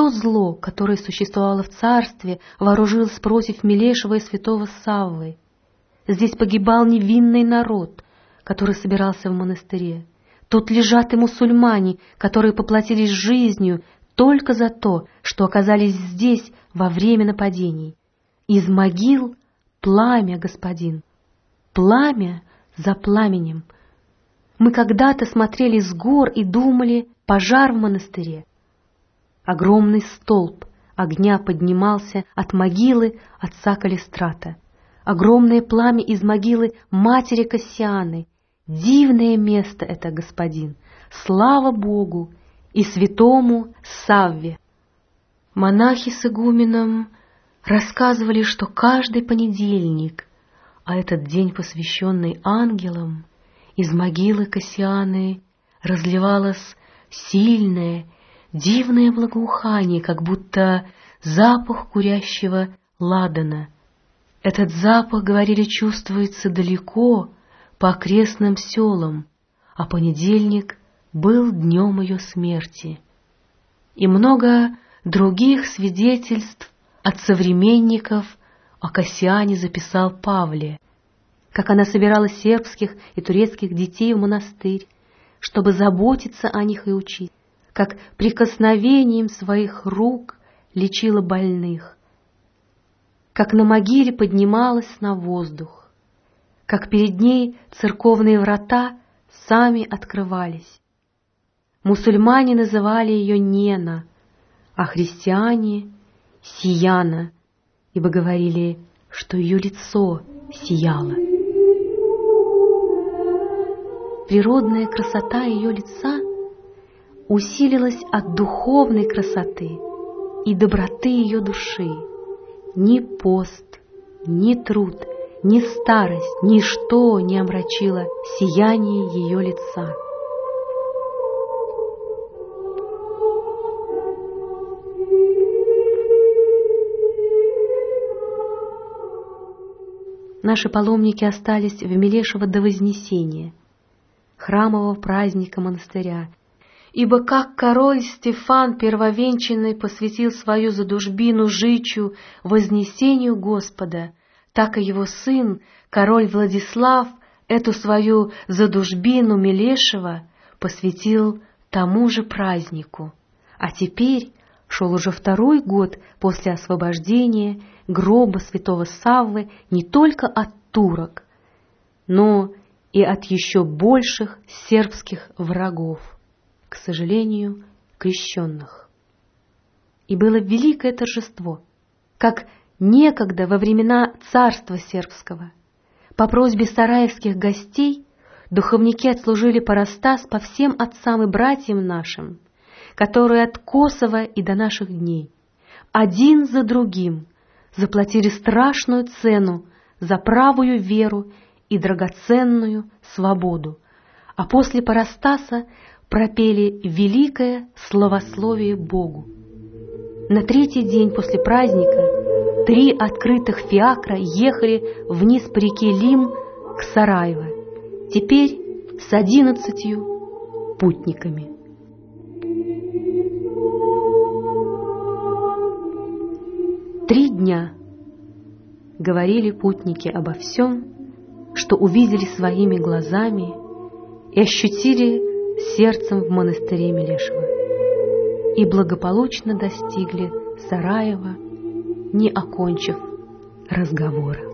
все зло, которое существовало в царстве, вооружилось против Милешева и святого Саввы. Здесь погибал невинный народ, который собирался в монастыре. Тут лежат и мусульмане, которые поплатились жизнью только за то, что оказались здесь во время нападений. Из могил пламя, господин, пламя за пламенем. Мы когда-то смотрели с гор и думали, пожар в монастыре. Огромный столб огня поднимался от могилы отца Калистрата. Огромное пламя из могилы матери Кассианы. Дивное место это, господин. Слава Богу и святому Савве. Монахи с игуменом рассказывали, что каждый понедельник, а этот день, посвященный ангелам, из могилы Кассианы разливалось сильное, дивное благоухание, как будто запах курящего ладана. Этот запах, говорили, чувствуется далеко, по окрестным селам, а понедельник был днем ее смерти. И много других свидетельств от современников о Кассиане записал Павле, как она собирала сербских и турецких детей в монастырь, чтобы заботиться о них и учить, как прикосновением своих рук лечила больных, как на могиле поднималась на воздух, как перед ней церковные врата сами открывались. Мусульмане называли ее Нена, а христиане — Сияна, ибо говорили, что ее лицо сияло. Природная красота ее лица усилилась от духовной красоты и доброты ее души. Ни пост, ни труд, ни старость, ничто не омрачило сияние ее лица. Наши паломники остались в Мелешево до Вознесения, храмового праздника монастыря, ибо как король Стефан Первовенчанный посвятил свою задушбину жичу вознесению Господа, так и его сын, король Владислав, эту свою задушбину Мелешева посвятил тому же празднику. А теперь шел уже второй год после освобождения гроба святого Саввы не только от турок, но и от еще больших сербских врагов, к сожалению, крещенных. И было великое торжество, как некогда во времена царства сербского. По просьбе сараевских гостей духовники отслужили парастас по всем отцам и братьям нашим, которые от Косово и до наших дней, один за другим, заплатили страшную цену за правую веру и драгоценную свободу, а после Парастаса пропели великое славословие Богу. На третий день после праздника три открытых фиакра ехали вниз по реке Лим к Сараево, теперь с одиннадцатью путниками. Три дня говорили путники обо всем, что увидели своими глазами и ощутили сердцем в монастыре Мелешева и благополучно достигли Сараева, не окончив разговора.